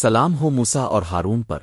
سلام ہو موسا اور ہارون پر۔